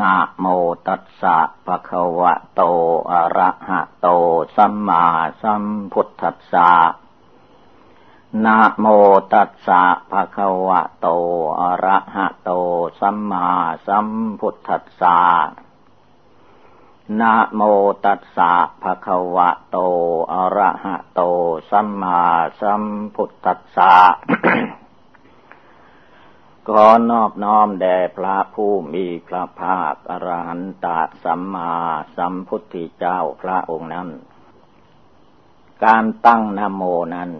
นะโมตัสสะภะคะวะโต อะระหะโต สัมมาสัมพุทธัสสะนะโมตัสสะภะคะวะโต อะระหะโต สัมมาสัมพุทธัสสะนะโมตัสสะภะคะวะโต อะระหะโต สัมมาสัมพุทธัสสะ ขอนอบน้อมแด่พระผู้มีพระภาคอรหันตสัมมาสัมพุทธเจ้าพระองค์นั้น การตั้งนโมนั้น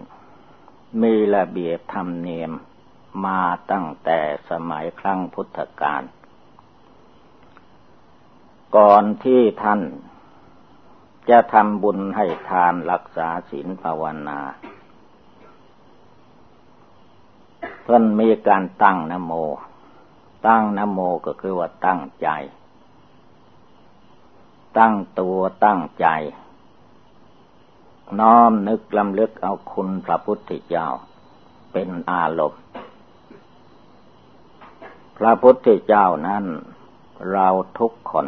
มีระเบียบธรรมเนียมมาตั้งแต่สมัยครั้งพุทธกาล ก่อนที่ท่านจะทำบุญให้ทานรักษาศีลภาวนา เพิ่นมีการตั้งนโม ตั้งนโมก็คือว่าตั้งใจ ตั้งตัวตั้งใจ น้อมนึกลำลึกเอาคุณพระพุทธเจ้า เป็นอารมณ์ พระพุทธเจ้านั้นเราทุกคน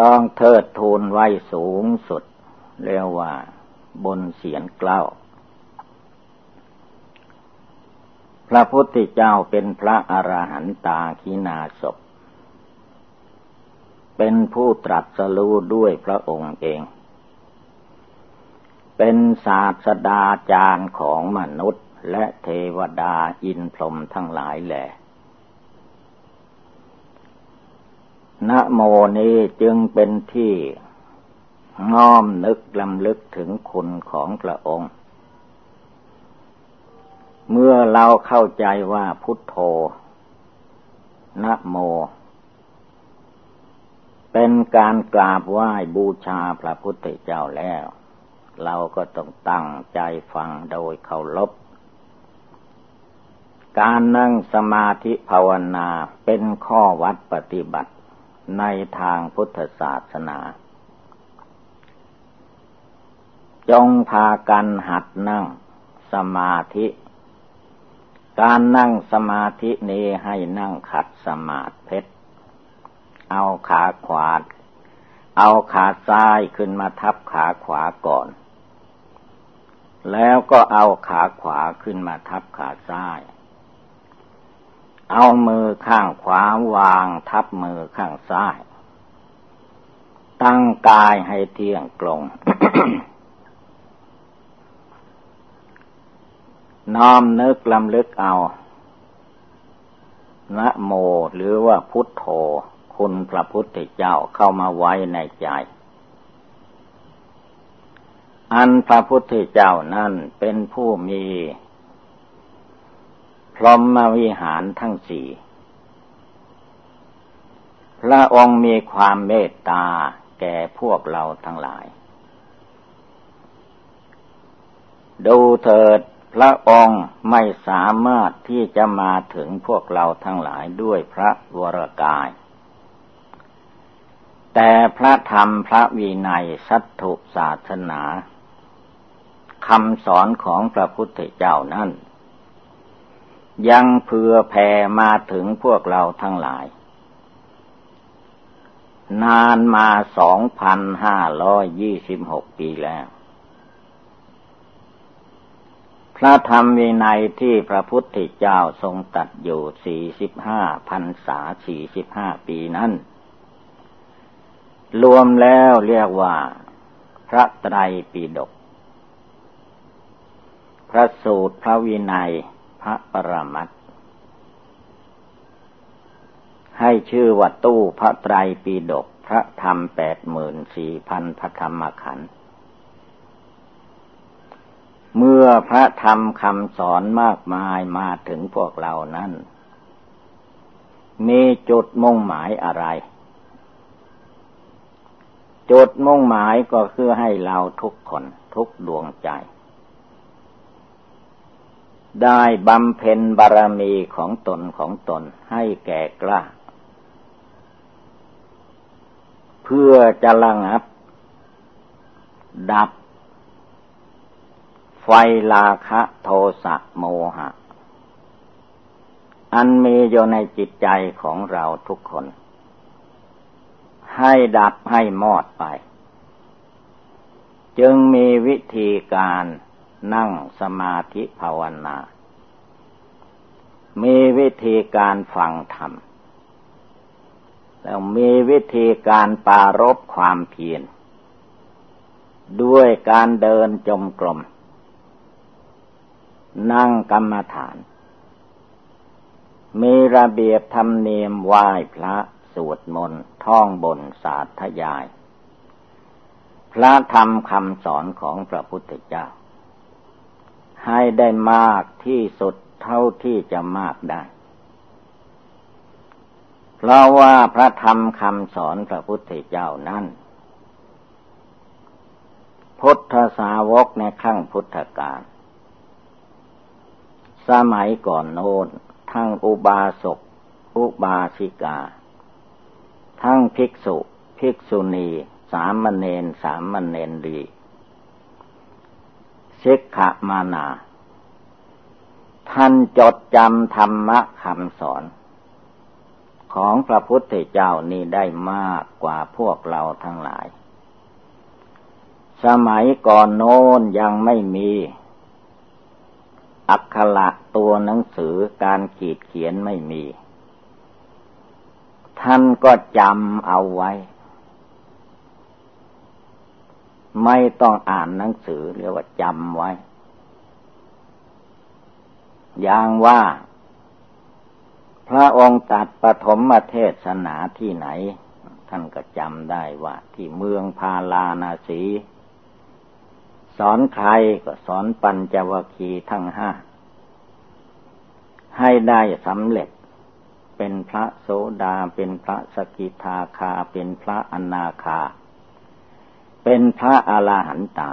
ต้องเทิดทูนไว้สูงสุด เรียกว่าบนเสียนเกล้า พระพุทธเจ้าเป็นพระอรหันตาคินาศพเป็นผู้ตรัสรู้ด้วยพระองค์เอง เป็นศาสดาจารย์ของมนุษย์และเทวดาอินพรหมทั้งหลายแหละนะโมนี้จึงเป็นที่น้อมนึกลำลึกถึงคุณของพระองค์ เมื่อเราเข้าใจว่าพุทโธนะโม เป็นการกราบไหว้บูชาพระพุทธเจ้าแล้ว เราก็ต้องตั้งใจฟังโดยเคารพการนั่งสมาธิภาวนาเป็นข้อวัดปฏิบัติในทางพุทธศาสนา จงพากันหัดนั่งสมาธิ การนั่งสมาธินี้ให้นั่งขัดสมาธิเพชรเอาขาขวา เอาขาซ้ายขึ้นมาทับขาขวาก่อน แล้วก็เอาขาขวาขึ้นมาทับขาซ้าย เอามือข้างขวาวางทับมือข้างซ้าย ตั้งกายให้เที่ยงตรง น้อมนึกลำลึกเอานะโมหรือว่าพุทโธ คุณพระพุทธเจ้าเข้ามาไว้ในใจ อันพระพุทธเจ้านั้นเป็นผู้มีพรหมวิหารทั้งสี่ พระองค์มีความเมตตาแก่พวกเราทั้งหลาย ดูเถิด พระองค์ไม่สามารถที่จะมาถึงพวกเราทั้งหลายด้วยพระวรกาย แต่พระธรรมพระวินัยสัตถุศาสนาคำสอนของพระพุทธเจ้านั้นยังเผื่อแผ่มาถึงพวกเราทั้งหลาย นานมาสองพันห้าร้อยยี่สิบหกปีแล้วพ ระธรรมวินัยที่พระพุทธเจ้าทรงตัดอยู่สี่สิบห้าพันษาสี่สิบห้าปีนั้น รวมแล้วเรียกว่า พระไตรปิฎก พระสูตรพระวินัยพระปรมัตให้ชื่อว่าตู้พระไตรปิฎกพระธรรมแปดหมื่นสี่พันพระธรรมขันธ์ เมื่อพระธรรมคำสอนมากมายมาถึงพวกเรานั้น มีจุดมุ่งหมายอะไร จุดมุ่งหมายก็คือให้เราทุกคนทุกดวงใจ ได้บำเพ็ญบารมีของตนของตนให้แก่กล้า เพื่อจะระงับ ดับ ไฟลาคะโทสะโมหะ อันมีอยู่ในจิตใจของเราทุกคน ให้ดับให้หมอดไป จึงมีวิธีการนั่งสมาธิภาวนา มีวิธีการฟังธรรม แล้วมีวิธีการปารบความเพียรด้วยการเดินจมกลม นั่งกรรมฐาน มีระเบียบธรรมเนียมไหว้พระสวดมนต์ท่องบนสาธยาย พระธรรมคำสอนของพระพุทธเจ้า ให้ได้มากที่สุดเท่าที่จะมากได้ เพราะว่าพระธรรมคำสอนพระพุทธเจ้านั้นพุทธสาวกในขั้งพุทธกาล สมัยก่อนโน้นทั้งอุบาสก อุบาสิกา ทั้งภิกษุ ภิกษุณี สามเณรสามเณรดีสิกขมานา ท่านจดจำธรรมะคำสอน ของพระพุทธเจ้านี้ได้มากกว่าพวกเราทั้งหลาย สมัยก่อนโน้นยังไม่มี อักขระตัวหนังสือการขีดเขียนไม่มี ท่านก็จำเอาไว้ ไม่ต้องอ่านหนังสือเรียกว่าจำไว้ อย่างว่า พระองค์ตัดปฐมเทศนาที่ไหน ท่านก็จำได้ว่า ที่เมืองพาลานาสี สอนใครก็สอนปัญจวคีทั้งห้า ให้ได้สำเร็จ เป็นพระโสดาเป็นพระสกิทาคา เป็นพระอนาคา เป็นพระอาลาหันตา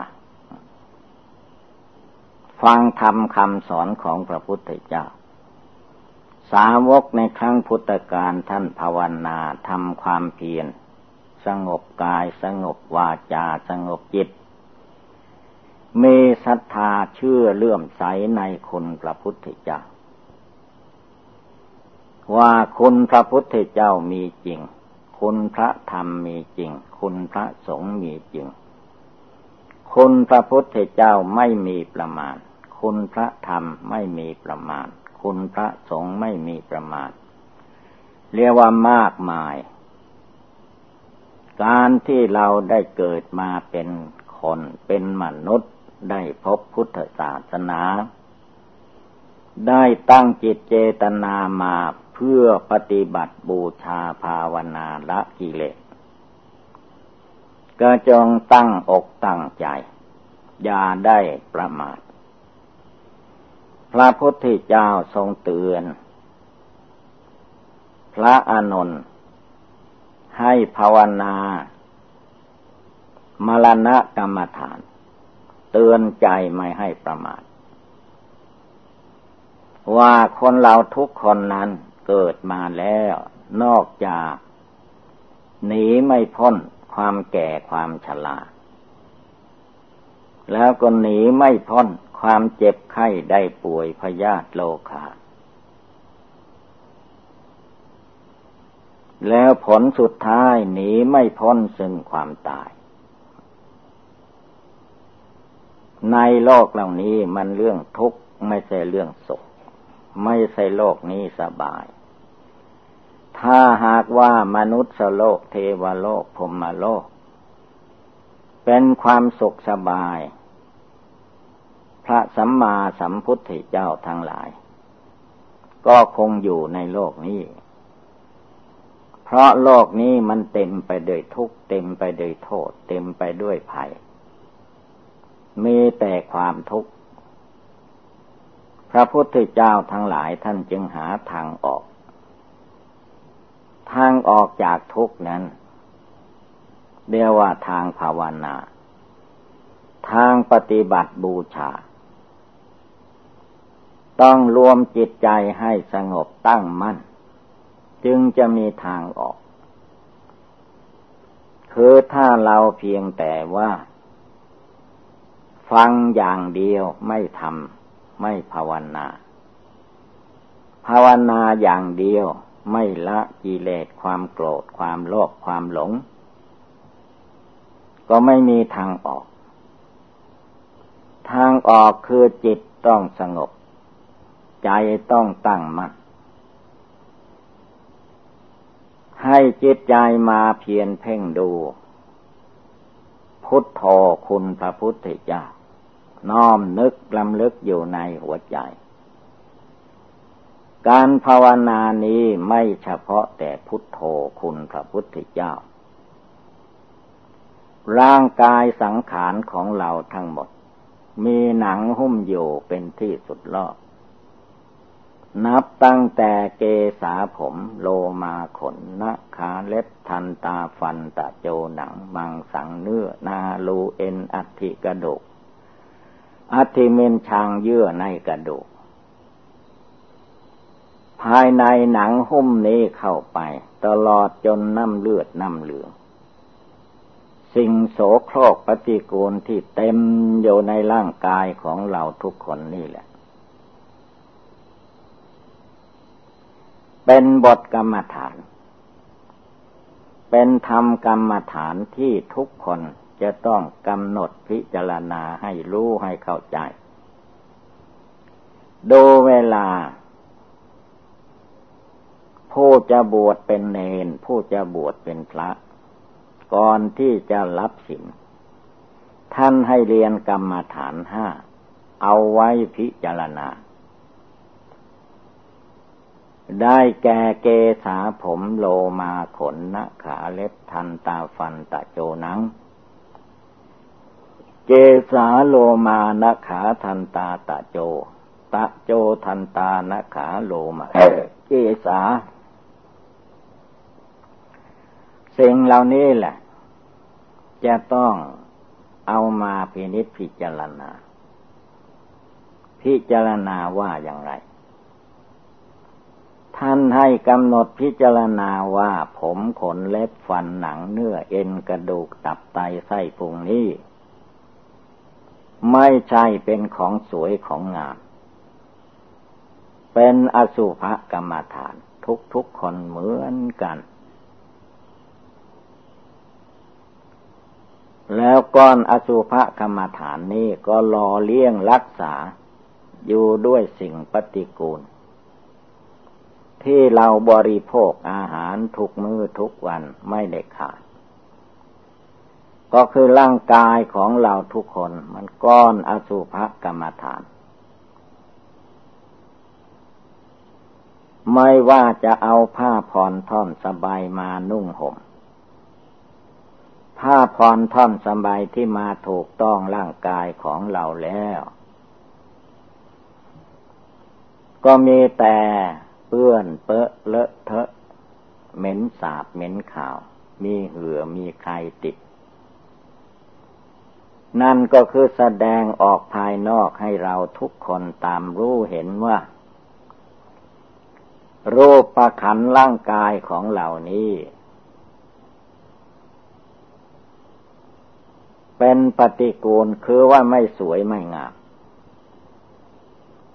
ฟังธรรมคำสอนของพระพุทธเจ้า สาวกในครั้งพุทธกาลท่านภาวนาทำความเพียรสงบกายสงบวาจาสงบจิต มีศรัทธาเชื่อเลื่อมใสในคุณพระพุทธเจ้า ว่าคุณพระพุทธเจ้ามีจริง คุณพระธรรมมีจริง คุณพระสงฆ์มีจริง คุณพระพุทธเจ้าไม่มีประมาณ คุณพระธรรมไม่มีประมาณ คุณพระสงฆ์ไม่มีประมาณ เรียกว่ามากมาย การที่เราได้เกิดมาเป็นคนเป็นมนุษย์ ได้พบพุทธศาสนา ได้ตั้งจิตเจตนามาเพื่อปฏิบัติบูชาภาวนาละกิเลสก็จงตั้งอกตั้งใจ อย่าได้ประมาท พระพุทธเจ้าทรงเตือน พระอานนท์ให้ภาวนา มรณะกรรมฐาน เตือนใจไม่ให้ประมาทว่าคนเราทุกคนนั้นเกิดมาแล้ว นอกจากหนีไม่พ้นความแก่ความชราแล้วก็หนีไม่พ้นความเจ็บไข้ได้ป่วยพยาธิโลคาแล้วผลสุดท้ายหนีไม่พ้นซึ่งความตาย ในโลกเหล่านี้มันเรื่องทุกข์ไม่ใช่เรื่องสุข ไม่ใช่โลกนี้สบาย ถ้าหากว่ามนุษย์โลกเทวโลกพรมโลก เป็นความสุขสบาย พระสัมมาสัมพุทธเจ้าทั้งหลาย ก็คงอยู่ในโลกนี้ เพราะโลกนี้มันเต็มไปด้วยทุกข์เต็มไปด้วยโทษ เต็มไปด้วยภัย มีแต่ความทุกข์ พระพุทธเจ้าทั้งหลายท่านจึงหาทางออก ทางออกจากทุกข์นั้นเรียกว่าทางภาวนา ทางปฏิบัติบูชา ต้องรวมจิตใจให้สงบตั้งมั่น จึงจะมีทางออก คือถ้าเราเพียงแต่ว่า ฟังอย่างเดียวไม่ทำไม่ภาวนา ภาวนาอย่างเดียวไม่ละกิเลสความโกรธความโลภความหลง ก็ไม่มีทางออก ทางออกคือจิตต้องสงบ ใจต้องตั้งมัน่นให้จิตใจมาเพียรเพ่งดู พุทโธคุณพระพุทธเจ้า น้อมนึกลำลึกอยู่ในหัวใจ การภาวนานี้ไม่เฉพาะแต่พุทโธคุณพระพุทธเจ้า ร่างกายสังขารของเราทั้งหมด มีหนังหุ้มอยู่เป็นที่สุดรอบนับตั้งแต่เกษาผมโลมาขนนะขาเล็บทันตาฟันตะโจหนังมังสังเนื้อ นาลูเอ็นอัติกระดูก อัติเมนชางเยื่อในกระดูก ภายในหนังหุ้มนี้เข้าไป ตลอดจนน้ำเลือดน้ำเหลือง สิ่งโสโครกปฏิกูลที่เต็มอยู่ในร่างกายของเราทุกคนนี่แหละ เป็นบทกรรมฐาน เป็นธรรมกรรมฐานที่ทุกคน จะต้องกำหนดพิจารณาให้รู้ให้เข้าใจ ดูเวลา ผู้จะบวชเป็นเนน ผู้จะบวชเป็นพระ ก่อนที่จะรับสินท่านให้เรียนกรรมฐานห้า เอาไว้พิจารณา ได้แก่เกษาผมโลมาขนนะขาเล็บทันตาฟันตะโจนัง เกษาโลมานะขาทันตาตะโจ ตะโจทันตานะขาโลมาเกษาสิ่งเหล่านี้แหละ จะต้องเอามาพินิจพิจารณา พิจารณาว่าอย่างไร ท่านให้กำหนดพิจารณาว่าผมขนเล็บฟันหนังเนื้อเอ็นกระดูกตับไตไส้พุงนี้ ไม่ใช่เป็นของสวยของงาม เป็นอสุภกรรมฐาน ทุกทุกคนเหมือนกัน แล้วก้อนอสุภกรรมฐานนี้ก็รอเลี้ยงรักษาอยู่ด้วยสิ่งปฏิกูล ที่เราบริโภคอาหารทุกมือทุกวันไม่ได้ขาด ก็คือร่างกายของเราทุกคน มันก้อนอสุภกรรมฐาน ไม่ว่าจะเอาผ้าผ่อนท่อนสบายมานุ่งหม่มผ้าผ่อนท่อนสบายที่มาถูกต้องร่างกายของเราแล้ว ก็มีแต่เปื้อนเปอะเลอะเทอะ เหม็นสาบเหม็นข่าว มีเหือมีใครติด นั่นก็คือแสดงออกภายนอกให้เราทุกคนตามรู้เห็นว่า รูปประขันร่างกายของเหล่านี้ เป็นปฏิกูลคือว่าไม่สวยไม่งาม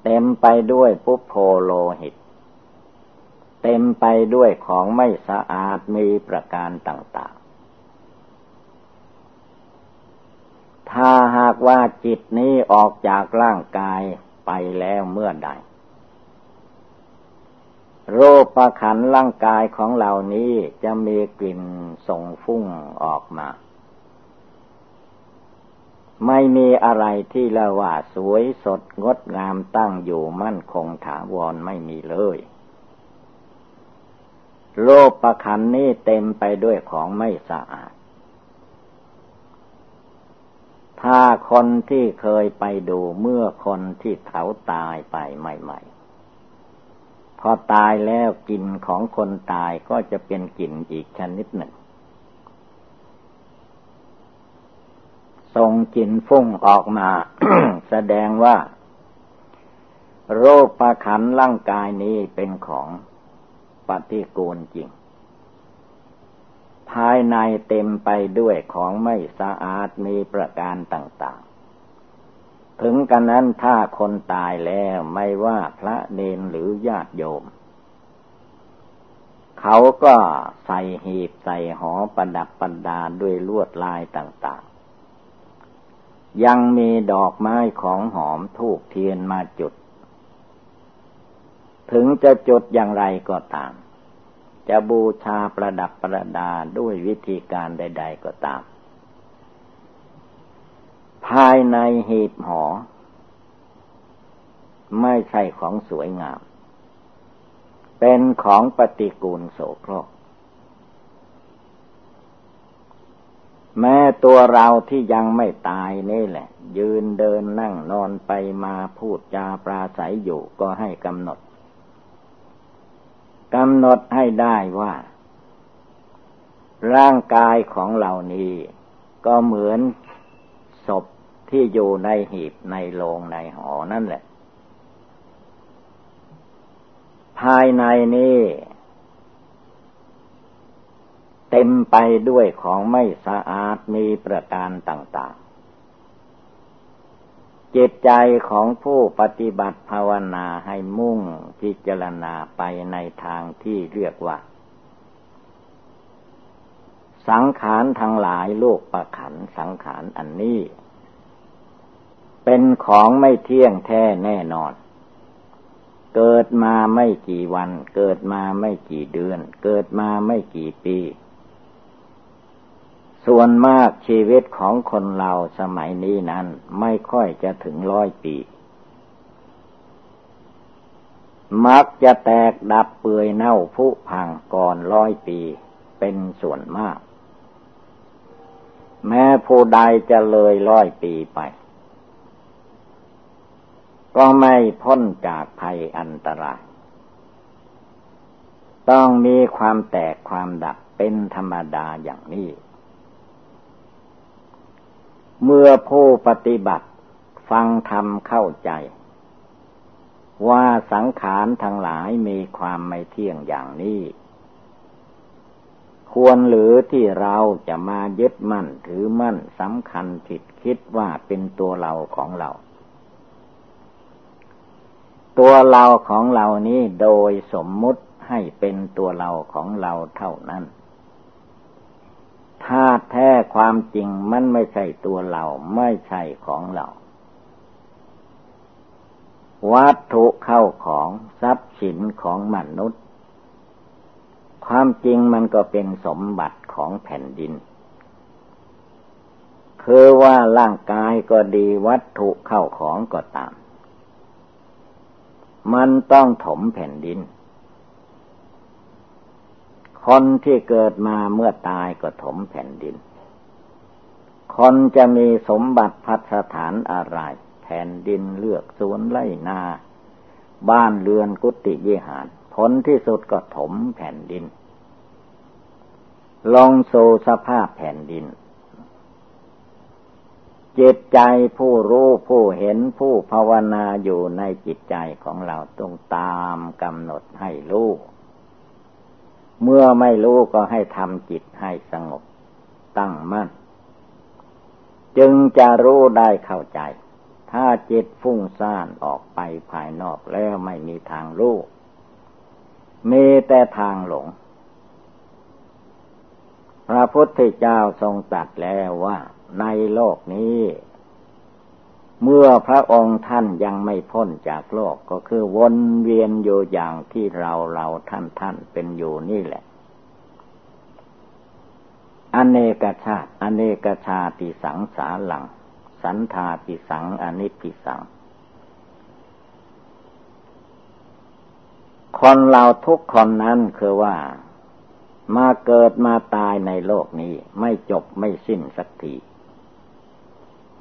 เต็มไปด้วยปุโพโลหิต เต็มไปด้วยของไม่สะอาดมีประการต่าง ถ้าหากว่าจิตนี้ออกจากร่างกายไปแล้วเมื่อใด โรคประขันร่างกายของเหล่านี้จะมีกลิ่นส่งฟุ้งออกมา ไม่มีอะไรที่ละว่าสวยสดงดงามตั้งอยู่มั่นคงถาวรไม่มีเลยโลกประคันนี้เต็มไปด้วยของไม่สะอาด ถ้าคนที่เคยไปดูเมื่อคนที่เขาตายไปใหม่ๆ พอตายแล้วกลิ่นของคนตายก็จะเป็นกลิ่นอีกชนิดหนึ่งส่งกลิ่นฟุ้งออกมา แสดงว่า โรคประคันร่างกายนี้เป็นของปฏิกูลจริง ภายในเต็มไปด้วยของไม่สะอาดมีประการต่าง ๆ ถึงกันนั้นถ้าคนตายแล้วไม่ว่าพระเนนหรือญาติโยม เขาก็ใส่หีบใส่หอประดับประดาด้วยลวดลายต่าง ๆ ยังมีดอกไม้ของหอมทูกเทียนมาจุด ถึงจะจุดอย่างไรก็ตาม จะบูชาประดับประดาด้วยวิธีการใด ๆก็ตาม ภายในหีบหอ ไม่ใช่ของสวยงาม เป็นของปฏิกูลโสโครกแม้ตัวเราที่ยังไม่ตายนี่แหละ ยืนเดินนั่งนอนไปมาพูดจาปราศัยอยู่ก็ให้กำหนด กำหนดให้ได้ว่า ร่างกายของเหล่านี้ ก็เหมือนศพที่อยู่ในหีบในโลงในหอนั่นแหละ ภายในนี้เต็มไปด้วยของไม่สะอาดมีประการต่างๆ จิตใจของผู้ปฏิบัติภาวนาให้มุ่งพิจารณาไปในทางที่เรียกว่า สังขารทั้งหลายโลกประขันสังขารอันนี้ เป็นของไม่เที่ยงแท้แน่นอน เกิดมาไม่กี่วัน เกิดมาไม่กี่เดือน เกิดมาไม่กี่ปี ส่วนมากชีวิตของคนเราสมัยนี้นั้นไม่ค่อยจะถึงร้อยปี มักจะแตกดับเปื่อยเน่าผุพังก่อนร้อยปีเป็นส่วนมาก แม้ผู้ใดจะเลยร้อยปีไป ก็ไม่พ้นจากภัยอันตราย ต้องมีความแตกความดับเป็นธรรมดาอย่างนี้ เมื่อผู้ปฏิบัติ ฟังธรรมเข้าใจ ว่าสังขารทั้งหลายมีความไม่เที่ยงอย่างนี้ ควรหรือที่เราจะมายึดมั่นถือมั่นสำคัญผิดคิดว่าเป็นตัวเราของเรา ตัวเราของเรานี้โดยสมมุติให้เป็นตัวเราของเราเท่านั้น ถ้าแท้ความจริงมันไม่ใช่ตัวเราไม่ใช่ของเรา วัตถุเข้าของทรัพย์สินของมนุษย์ ความจริงมันก็เป็นสมบัติของแผ่นดิน คือว่าร่างกายก็ดีวัตถุเข้าของก็ตาม มันต้องถมแผ่นดิน คนที่เกิดมาเมื่อตายก็ถมแผ่นดิน คนจะมีสมบัติพัสถานอะไร แผ่นดินเลือกสวนไร่นา บ้านเรือนกุฏิวิหารผลที่สุดก็ถมแผ่นดินลองโซสภาพแผ่นดิน จิตใจผู้รู้ผู้เห็นผู้ภาวนาอยู่ในจิตใจของเราต้องตามกำหนดให้รู้ เมื่อไม่รู้ก็ให้ทำจิตให้สงบ ตั้งมั่น จึงจะรู้ได้เข้าใจ ถ้าจิตฟุ้งซ่านออกไปภายนอกแล้วไม่มีทางรู้ มีแต่ทางหลง พระพุทธเจ้าทรงตรัสแล้วว่าในโลกนี้ เมื่อพระองค์ท่านยังไม่พ้นจากโลกก็คือวนเวียนอยู่อย่างที่เราเราท่านท่านเป็นอยู่นี่แหละ อเนกชาติ อเนกชาติสังสาหลัง สันธาติสังอนิพิสัง คนเราทุกคนนั้นคือว่ามาเกิดมาตายในโลกนี้ไม่จบไม่สิ้นสักที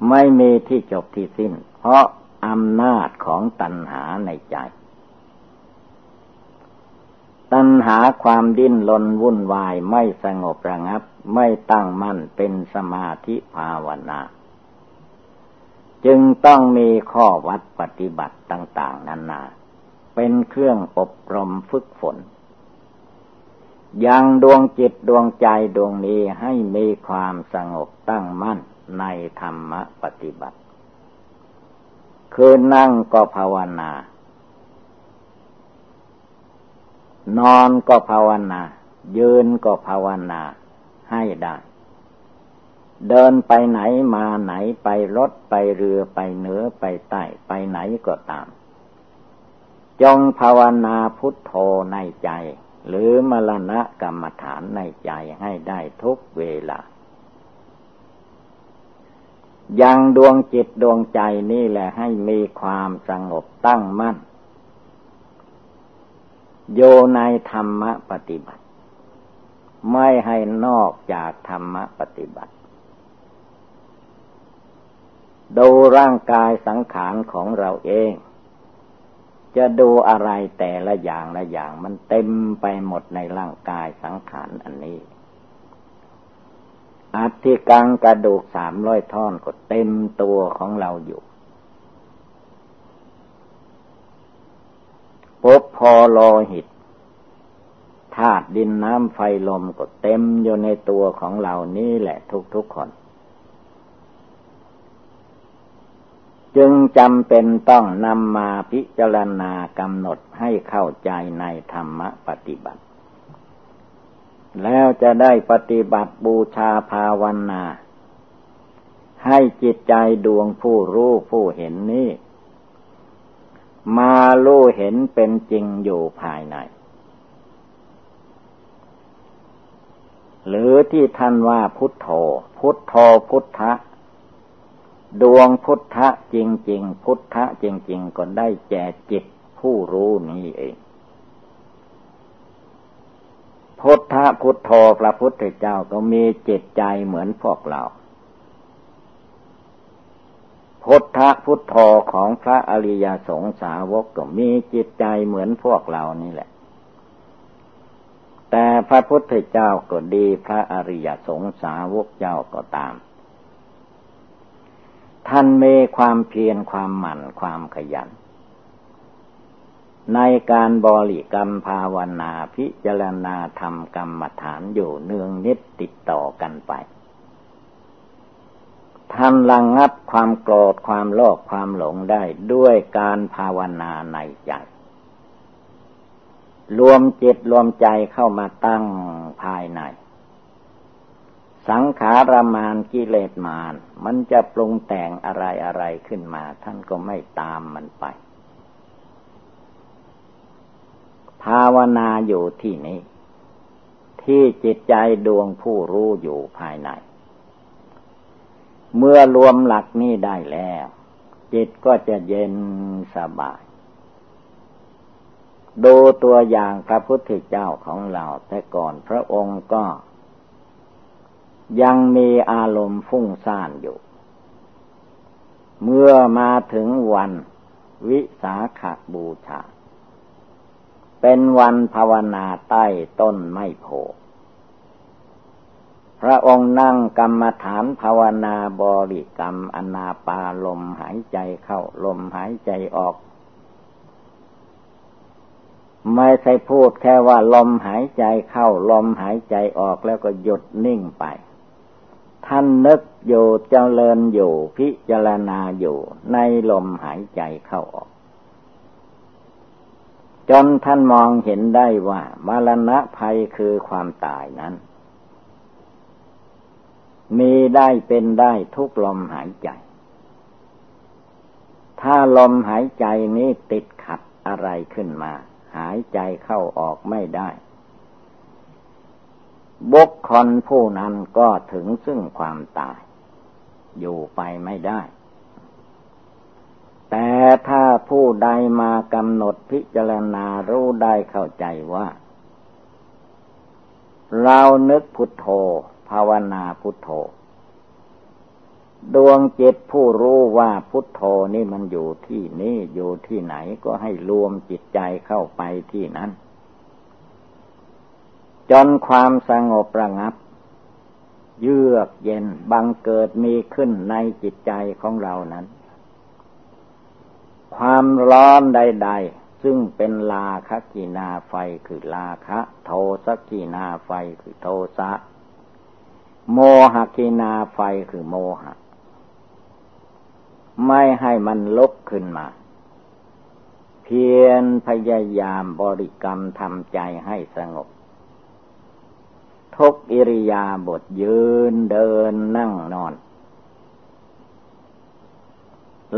ไม่มีที่จบที่สิ้น เพราะอำนาจของตัณหาในใจ ตัณหาความดิ้นรนวุ่นวายไม่สงบระงับ ไม่ตั้งมั่นเป็นสมาธิภาวนา จึงต้องมีข้อวัดปฏิบัติต่าง ๆนานา เป็นเครื่องอบรมฝึกฝน ยังดวงจิตดวงใจดวงนี้ให้มีความสงบตั้งมั่นในธรรมปฏิบัติ คือนั่งก็ภาวนา นอนก็ภาวนา ยืนก็ภาวนาให้ได้ เดินไปไหนมาไหนไปรถไปเรือไปเหนือไปใต้ไปไหนก็ตาม จงภาวนาพุทโธในใจ หรือมรณะกรรมฐานในใจให้ได้ทุกเวลา ยังดวงจิตดวงใจนี่แหละให้มีความสงบตั้งมั่น โยในธรรมปฏิบัติ ไม่ให้นอกจากธรรมปฏิบัติดูร่างกายสังขารของเราเอง จะดูอะไรแต่ละอย่างละอย่างมันเต็มไปหมดในร่างกายสังขารอันนี้ อัฐิกังกระดูกสามร้อยท่อนก็เต็มตัวของเราอยู่ปุ๊บพอโลหิตธาตุดินน้ำไฟลมก็เต็มอยู่ในตัวของเรานี่แหละทุกๆคน จึงจำเป็นต้องนำมาพิจารณากำหนดให้เข้าใจในธรรมปฏิบัติ แล้วจะได้ปฏิบัติบูชาภาวนา ให้จิตใจดวงผู้รู้ผู้เห็นนี้ มารู้เห็นเป็นจริงอยู่ภายใน หรือที่ท่านว่าพุทโธ พุทโธพุทธะ ดวงพุทธะจริง ๆ พุทธะจริง ๆ ก็ได้แก่จิตผู้รู้นี้เอง พุทธะพุทโธพระพุทธเจ้าก็มีจิตใจเหมือนพวกเรา พุทธะพุทโธของพระอริยสงสาวกก็มีจิตใจเหมือนพวกเรานี่แหละ แต่พระพุทธเจ้าก็ดีพระอริยสงสาวกเจ้าก็ตาม ท่านมีความเพียรความหมั่นความขยัน ในการบริกรรมภาวนาพิจารณาธรรมกรรมฐานอยู่เนืองนิดติดต่อกันไป ท่านระงงับความโกรธความโลภความหลงได้ด้วยการภาวนาในใจรวมจิตรวมใจเข้ามาตั้งภายใน สังขารมานกิเลสมาน มันจะปรุงแต่งอะไรอะไรขึ้นมา ท่านก็ไม่ตามมันไป ภาวนาอยู่ที่นี้ ที่จิตใจดวงผู้รู้อยู่ภายใน เมื่อรวมหลักนี้ได้แล้ว จิตก็จะเย็นสบาย ดูตัวอย่างพระพุทธเจ้าของเราแต่ก่อนพระองค์ก็ ยังมีอารมณ์ฟุ้งซ่านอยู่ เมื่อมาถึงวันวิสาขบูชา เป็นวันภาวนาใต้ต้นไม้โพพระองค์นั่งกรรมฐานภาวนาบริกรรมอนาปาลมหายใจเข้าลมหายใจออก ไม่ใช่พูดแค่ว่าลมหายใจเข้าลมหายใจออกแล้วก็หยุดนิ่งไป ท่านนึกอยู่เจริญอยู่พิจารณาอยู่ในลมหายใจเข้าออก จนท่านมองเห็นได้ว่ามรณะภัยคือความตายนั้น มีได้เป็นได้ทุกลมหายใจ ถ้าลมหายใจนี้ติดขัดอะไรขึ้นมา หายใจเข้าออกไม่ได้ บุคคลผู้นั้นก็ถึงซึ่งความตาย อยู่ไปไม่ได้ แต่ถ้าผู้ใดมากำหนดพิจารณารู้ได้เข้าใจว่า เรานึกพุทโธ ภาวนาพุทโธ ดวงจิตผู้รู้ว่าพุทโธนี่มันอยู่ที่นี่อยู่ที่ไหนก็ให้รวมจิตใจเข้าไปที่นั้น จนความสงบระงับ เยือกเย็นบังเกิดมีขึ้นในจิตใจของเรานั้น ความร้อนใด ๆ ซึ่งเป็นลาคกีนาไฟคือลาคะ โทสกีนาไฟคือโทสะ โมหกีนาไฟคือโมหะ ไม่ให้มันลุกขึ้นมาเพียรพยายามบริกรรมทำใจให้สงบ ทุกอิริยาบถยืนเดินนั่งนอน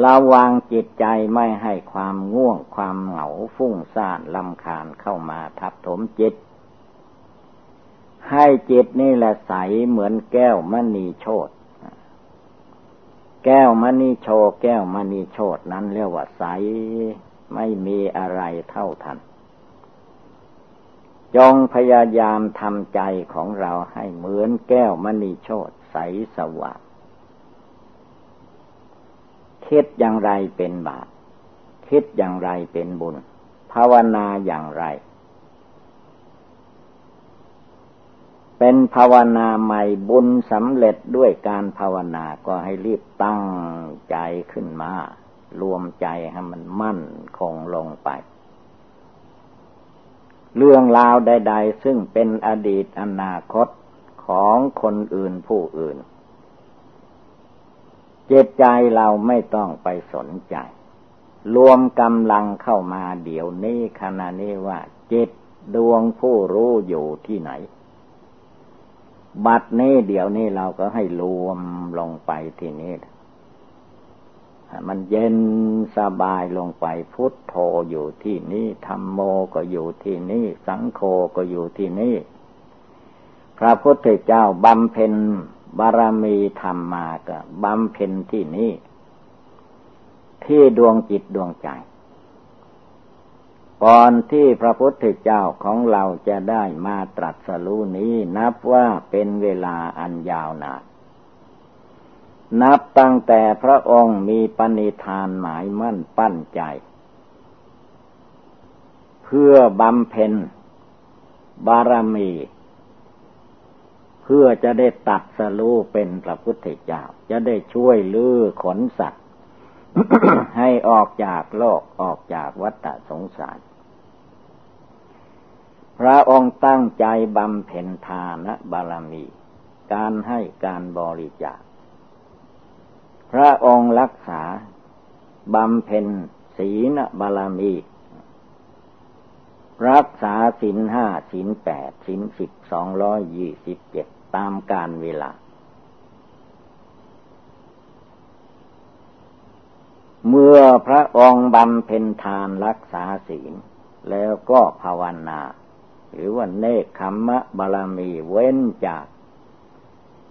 ระวังจิตใจไม่ให้ความง่วงความเหงาฟุ้งซ่านลำคาญเข้ามาทับถมจิต ให้จิตนี่แหละใสเหมือนแก้วมณีโชตแก้วมณีโชแก้วมณีโชตนั้นเรียกว่าใสไม่มีอะไรเท่าทัน จงพยายามทำใจของเราให้เหมือนแก้วมณีโชตใสสว่างคิดอย่างไรเป็นบาปคิดอย่างไรเป็นบุญ ภาวนาอย่างไร เป็นภาวนาใหม่บุญสำเร็จด้วยการภาวนาก็ให้รีบตั้งใจขึ้นมา รวมใจให้มันมั่นคงลงไป เรื่องราวใด ๆ ซึ่งเป็นอดีตอนาคตของคนอื่นผู้อื่น เจตใจเราไม่ต้องไปสนใจ รวมกำลังเข้ามาเดี๋ยวนี้ขณะนี้ว่า จิตดวงผู้รู้อยู่ที่ไหน บัดนี้เดี๋ยวนี้เราก็ให้รวมลงไปที่นี้ มันเย็นสบายลงไปพุทโธอยู่ที่นี่ธรรมโมก็อยู่ที่นี่ สังโฆก็อยู่ที่นี่ พระพุทธเจ้าบำเพ็ญบารมีธรรมมาก็บำเพ็ญที่นี้ที่ดวงจิตดวงใจก่อนที่พระพุทธเจ้าของเราจะได้มาตรัสรู้นี้ นับว่าเป็นเวลาอันยาวนาน นับตั้งแต่พระองค์มีปณิธานหมายมั่นปั้นใจ เพื่อบำเพ็ญ บารมี เพื่อจะได้ตัดสรู้เป็นพระพุทธเจ้า จะได้ช่วยลื้อขนสัตว์ ให้ออกจากโลกออกจากวัฏสงสาร พระองค์ตั้งใจบำเพ็ญทานบารมี การให้การบริจาค พระองค์รักษาบำเพ็ญศีลบารมี รักษาศีลห้าศีลแปดศีลสิบสองร้อยยี่สิบเจ็ดตามการเวลา เมื่อพระองค์บำเพ็ญทานรักษาศีล แล้วก็ภาวนา หรือว่าเนคขมมะบาลมีเว้นจาก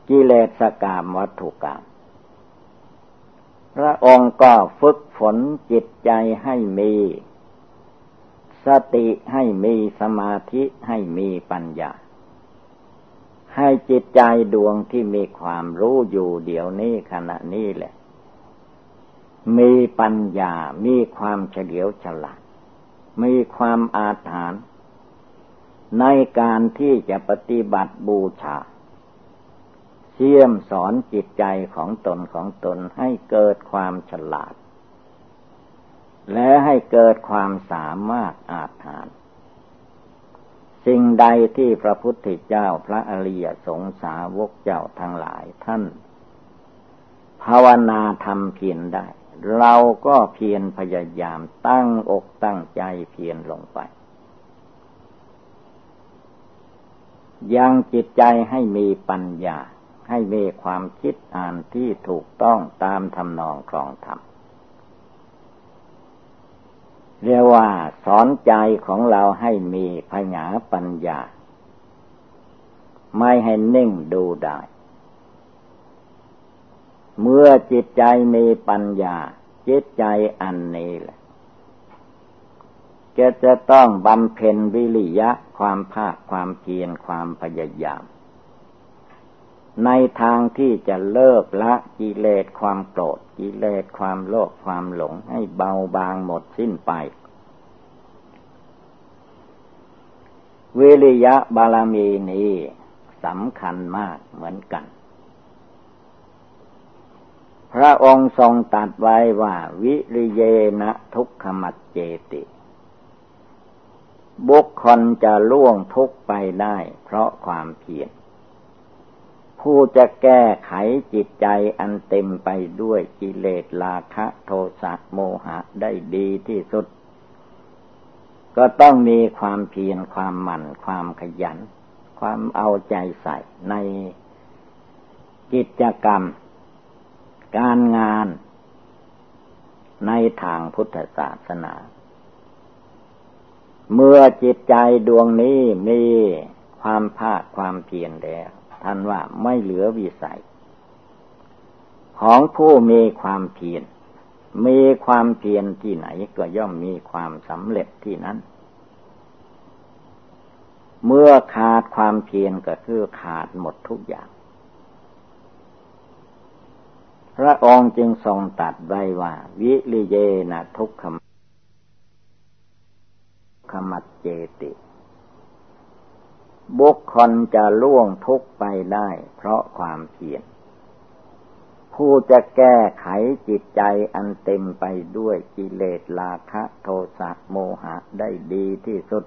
กิเลสกามวัตถุกรรม พระองค์ก็ฝึกฝนจิตใจให้มี สติให้มีสมาธิให้มีปัญญา ให้จิตใจดวงที่มีความรู้อยู่เดี๋ยวนี้ขณะนี้แหละ มีปัญญา มีความเฉลียวฉลาด มีความอาถรรพ์ในการที่จะปฏิบัติบูชา เชี่ยมสอนจิตใจของตนของตนให้เกิดความฉลาด และให้เกิดความสามารถอาถรรพ์สิ่งใดที่พระพุทธเจ้าพระอริยสงสาวกเจ้าทั้งหลายท่าน ภาวนาทำเพียรได้ เราก็เพียรพยายามตั้งอกตั้งใจเพียรลงไปยังจิตใจให้มีปัญญา ให้มีความคิดอ่านที่ถูกต้องตามทำนองครองธรรมเรียกว่าสอนใจของเราให้มีพญาปัญญา ไม่ให้นิ่งดูได้ เมื่อจิตใจมีปัญญา จิตใจอันนี้แหละจะจะต้องบำเพ็ญวิริยะความภาคความเพียรความพยายาม ในทางที่จะเลิกละกิเลสความโกรธกิเลสความโลภความหลงให้เบาบางหมดสิ้นไป วิริยะบาลมีนี้สำคัญมากเหมือนกัน พระองค์ทรงตัดไว้ว่า วิริเยนะทุกขมัดเจติ บุคคลจะล่วงทุกไปได้เพราะความเพียร ผู้จะแก้ไขจิตใจอันเต็มไปด้วยกิเลสราคะโทสะโมหะได้ดีที่สุด ก็ต้องมีความเพียรความหมั่น ความขยัน ความเอาใจใส่ในกิจกรรม การงานในทางพุทธศาสนา เมื่อจิตใจดวงนี้มีความภาคความเพียรแล้ว ท่านว่าไม่เหลือวิสัย ของผู้มีความเพียรมีความเพียรที่ไหนก็ย่อมมีความสำเร็จที่นั้น เมื่อขาดความเพียรก็คือขาดหมดทุกอย่าง พระองค์จึงทรงตัดไว้ว่า วิริเยนะทุกขมขมัดเจติ บุคคลจะล่วงทุกไปได้ เพราะความเพียรผู้จะแก้ไขจิตใจอันเต็มไปด้วยกิเลสราคะโทสะโมหะได้ดีที่สุด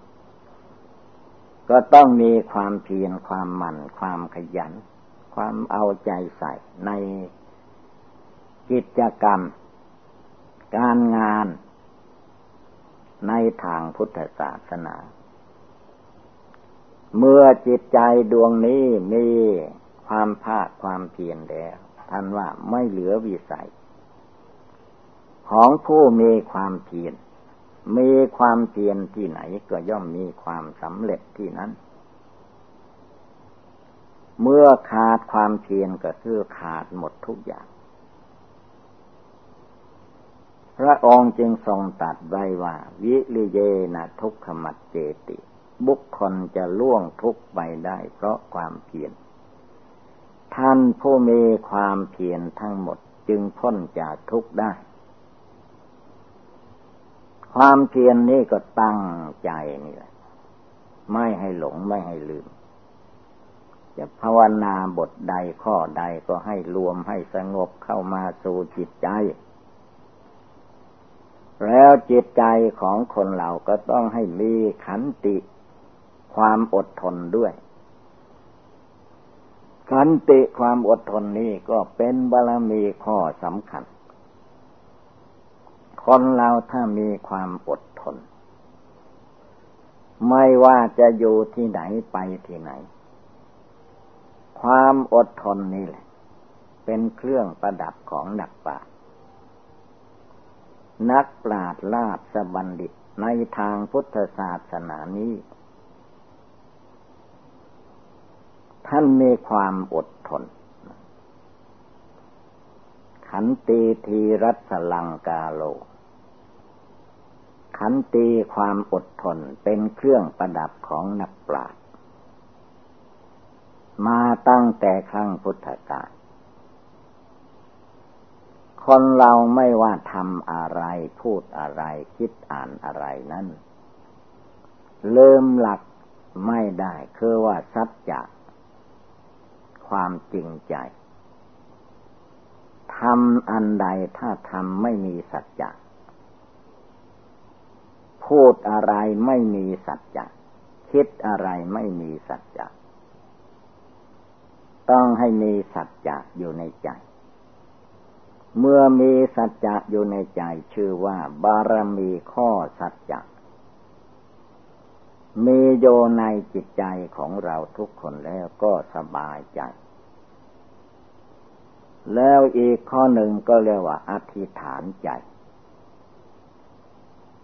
ก็ต้องมีความเพียรความหมั่น ความขยัน ความเอาใจใส่ในกิจกรรม การงานในทางพุทธศาสนา เมื่อจิตใจดวงนี้มีความภาคความเพียรแล้วท่านว่าไม่เหลือวิสัย ของผู้มีความเพียรมีความเพียรที่ไหนก็ย่อมมีความสำเร็จที่นั้น เมื่อขาดความเพียรก็คือขาดหมดทุกอย่าง พระองค์จึงทรงตัดไว้ว่า วิริเยนะทุกขมัดเจติ บุคคลจะล่วงทุกข์ไปได้เพราะความเพียรท่านผู้มีความเพียรทั้งหมดจึงพ้นจากทุกข์ได้ ความเพียรนนี่ก็ตั้งใจนี่แหละ ไม่ให้หลงไม่ให้ลืม จะภาวนาบทใดข้อใดก็ให้รวมให้สงบเข้ามาสู่จิตใจแล้วจิตใจของคนเราก็ต้องให้มีขันติ ความอดทนด้วย ขันติความอดทนนี้ก็เป็นบารมีข้อสำคัญ คนเราถ้ามีความอดทน ไม่ว่าจะอยู่ที่ไหนไปที่ไหน ความอดทนนี่แหละ เป็นเครื่องประดับของนักปราชญ์นักปราชญ์ลาบสบัณฑิตในทางพุทธศาสนานี้ ท่านมีความอดทน ขันตีทีรัสลังกาโล ขันตีความอดทนเป็นเครื่องประดับของนักปราชญ์มาตั้งแต่ครั้งพุทธกาลคนเราไม่ว่าทำอะไรพูดอะไรคิดอ่านอะไรนั้นเริ่มหลักไม่ได้คือว่าสัจจะ ความจริงใจทำอันใดถ้าทำไม่มีสัจจะพูดอะไรไม่มีสัจจะคิดอะไรไม่มีสัจจะต้องให้มีสัจจะอยู่ในใจ เมื่อมีสัจจะอยู่ในใจชื่อว่า บารมีข้อสัจจะ มีโยในจิตใจของเราทุกคนแล้วก็สบายใจ แล้วอีกข้อหนึ่งก็เรียกว่า อธิษฐานใจ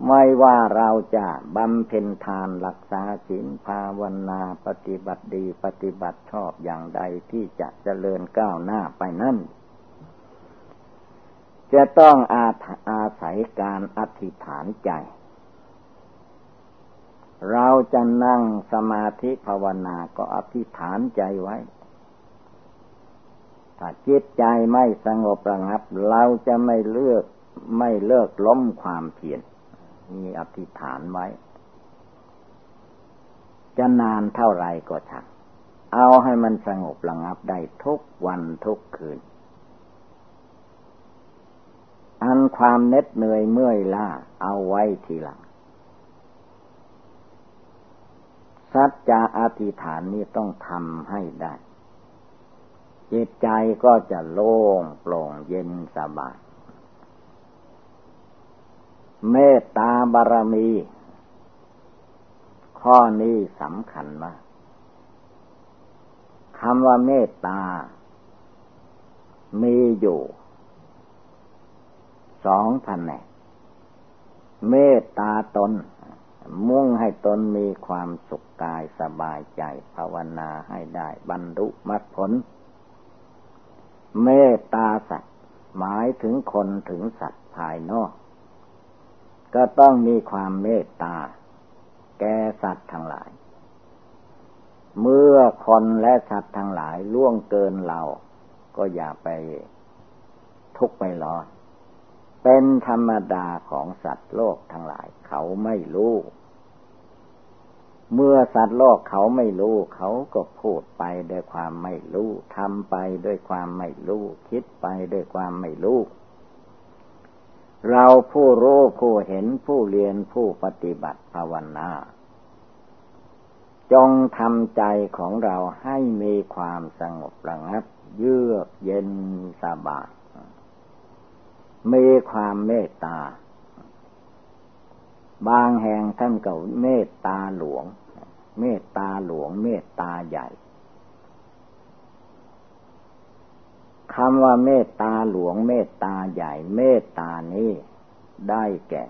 ไม่ว่าเราจะบำเพ็ญทานรักษาศีลภาวนาปฏิบัติดีปฏิบัติชอบอย่างใดที่จะเจริญก้าวหน้าไปนั่นจะต้องอาอาศัยการอธิษฐานใจ เราจะนั่งสมาธิภาวนาก็อธิษฐานใจไว้ ถ้าจิตใจไม่สงบระงับ เราจะไม่เลือกไม่เลิกล้มความเพียรมีอธิษฐานไว้ จะนานเท่าไรก็ช่างเอาให้มันสงบระงับได้ทุกวันทุกคืน อันความเน็ดเหนื่อยเมื่อยล้าเอาไว้ทีหลัง สัจจะอธิษฐานนี้ต้องทำให้ได้ จิตใจก็จะโล่งโปร่งเย็นสบาย เมตตาบารมี ข้อนี้สำคัญมากคำว่าเมตตา มีอยู่ สองพันแนเมตตาตน มุ่งให้ตนมีความสุขกายสบายใจ ภาวนาให้ได้บรรลุมรรคผล เมตตาสัตว์ หมายถึงคนถึงสัตว์ภายนอก ก็ต้องมีความเมตตา แก่สัตว์ทั้งหลาย เมื่อคนและสัตว์ทั้งหลายล่วงเกินเรา ก็อย่าไปทุกข์ไปร้อน เป็นธรรมดาของสัตว์โลกทั้งหลาย เขาไม่รู้ เมื่อสัตว์โลกเขาไม่รู้ เขาก็พูดไปด้วยความไม่รู้ทำไปด้วยความไม่รู้ คิดไปด้วยความไม่รู้ เราผู้รู้ผู้เห็นผู้เรียนผู้ปฏิบัติภาวนาจงทำใจของเราให้มีความสงบระงับ เยือกเย็นสบาย มีความเมตตา บางแห่งท่านก็เมตตาหลวง เมตตาหลวง เมตตาใหญ่คำว่าเมตตาหลวง เมตตาใหญ่ เมตตานี้ได้แก่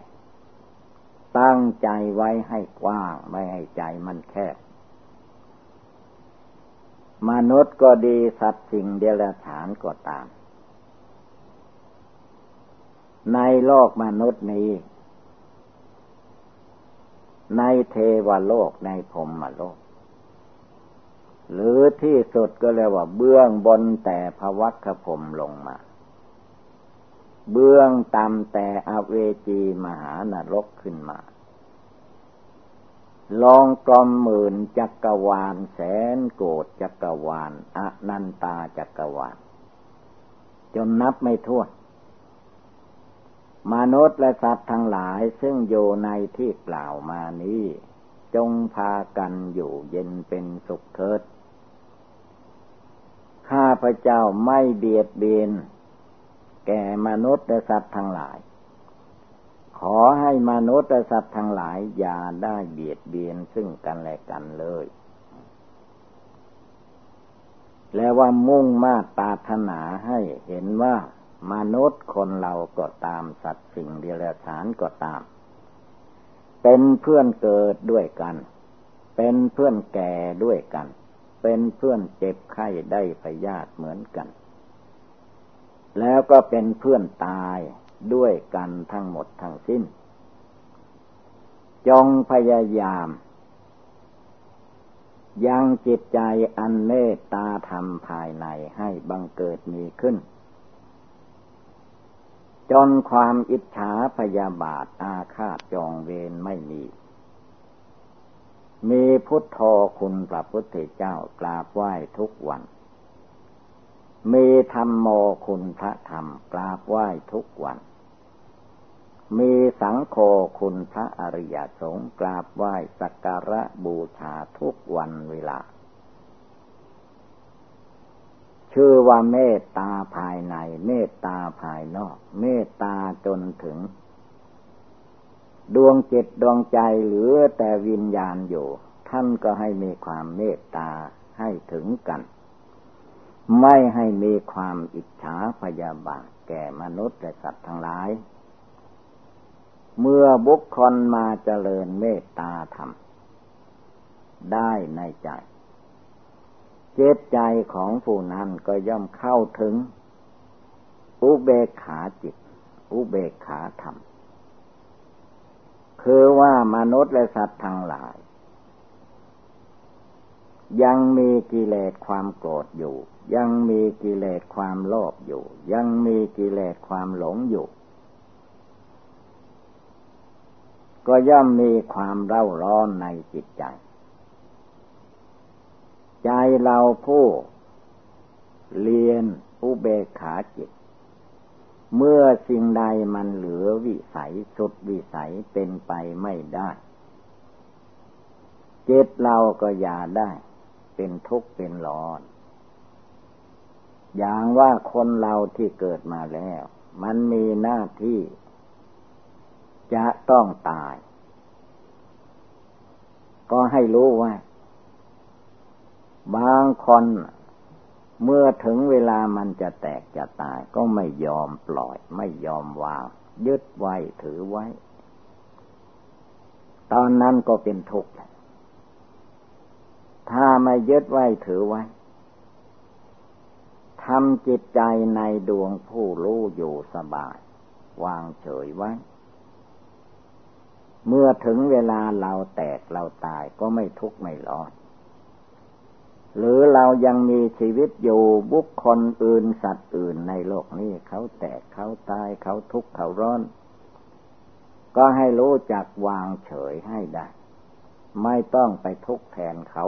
ตั้งใจไว้ให้กว้าง ไม่ให้ใจมันแคบมนุษย์ก็ดีสัตว์สิ่งเดรัจฉานก็ตาม ในโลกมนุษย์นี้ ในเทวโลกในพรมโลก หรือที่สุดก็เรียกว่าเบื้องบนแต่ภวัคพรมลงมา เบื้องต่ำแต่อเวจีมหานรกขึ้นมา ลองกลมหมื่นจักรวาล แสนโกดจักรวาลอนันตาจักรวาล จนนับไม่ถ้วน มนุษย์และสัตว์ทั้งหลายซึ่งอยู่ในที่กล่าวมานี้ จงพากันอยู่เย็นเป็นสุขเถิด ข้าพเจ้าไม่เบียดเบียน แก่มนุษย์และสัตว์ทั้งหลาย ขอให้มนุษย์และสัตว์ทั้งหลายอย่าได้เบียดเบียนซึ่งกันและกันเลย แล้วว่ามุ่งมาตาถนาให้เห็นว่า มนุษย์คนเราก็ตามสัตว์สิ่งเดรัจฉานก็ตาม เป็นเพื่อนเกิดด้วยกัน เป็นเพื่อนแก่ด้วยกัน เป็นเพื่อนเจ็บไข้ได้พยาธิเหมือนกัน แล้วก็เป็นเพื่อนตายด้วยกันทั้งหมดทั้งสิ้น จงพยายามยังจิตใจอันเมตตาธรรมภายในให้บังเกิดมีขึ้น จนความอิจฉาพยาบาทอาฆาตจองเวรไม่มี มีพุทโธคุณพระพุทธเจ้ากราบไหว้ทุกวัน มีธรรมโมคุณพระธรรมกราบไหว้ทุกวัน มีสังโฆคุณพระอริยสงฆ์กราบไหว้สักการะบูชาทุกวันเวลา ชื่อว่าเมตตาภายใน เมตตาภายนอก เมตตาจนถึง ดวงจิตดวงใจเหรือแต่วิญญาณอยู่ ท่านก็ให้มีความเมตตาให้ถึงกัน ไม่ให้มีความอิจฉาพยาบาทแก่มนุษย์และสัตว์ทั้งหลาย เมื่อบุคคลมาเจริญเมตตาธรรม ได้ในใจ เจตใจของผู้นั้นก็ย่อมเข้าถึง อุเบกขาจิต อุเบกขาธรรม คือว่ามนุษย์และสัตว์ทั้งหลาย ยังมีกิเลสความโกรธอยู่ ยังมีกิเลสความโลภอยู่ ยังมีกิเลสความหลงอยู่ ก็ย่อมมีความเร่าร้อนในจิตใจ ใจเราผู้เรียนอุเบกขาจิต เมื่อสิ่งใดมันเหลือวิสัยสุดวิสัยเป็นไปไม่ได้จิตเราก็อย่าได้เป็นทุกข์เป็นร้อน อย่างว่าคนเราที่เกิดมาแล้ว มันมีหน้าที่ จะต้องตาย ก็ให้รู้ว่า บางคนเมื่อถึงเวลามันจะแตกจะตายก็ไม่ยอมปล่อย ไม่ยอมวาง ยึดไว้ถือไว้ ตอนนั้นก็เป็นทุกข์ถ้าไม่ยึดไว้ถือไว้ทำจิตใจในดวงผู้รู้อยู่สบาย วางเฉยไว้ เมื่อถึงเวลาเราแตกเราตายก็ไม่ทุกข์ไม่ร้อน หรือเรายังมีชีวิตอยู่บุคคลอื่นสัตว์อื่นในโลกนี้ เขาแตกเขาตายเขาทุกข์เขาร้อน ก็ให้รู้จักวางเฉยให้ได้ ไม่ต้องไปทุกข์แทนเขา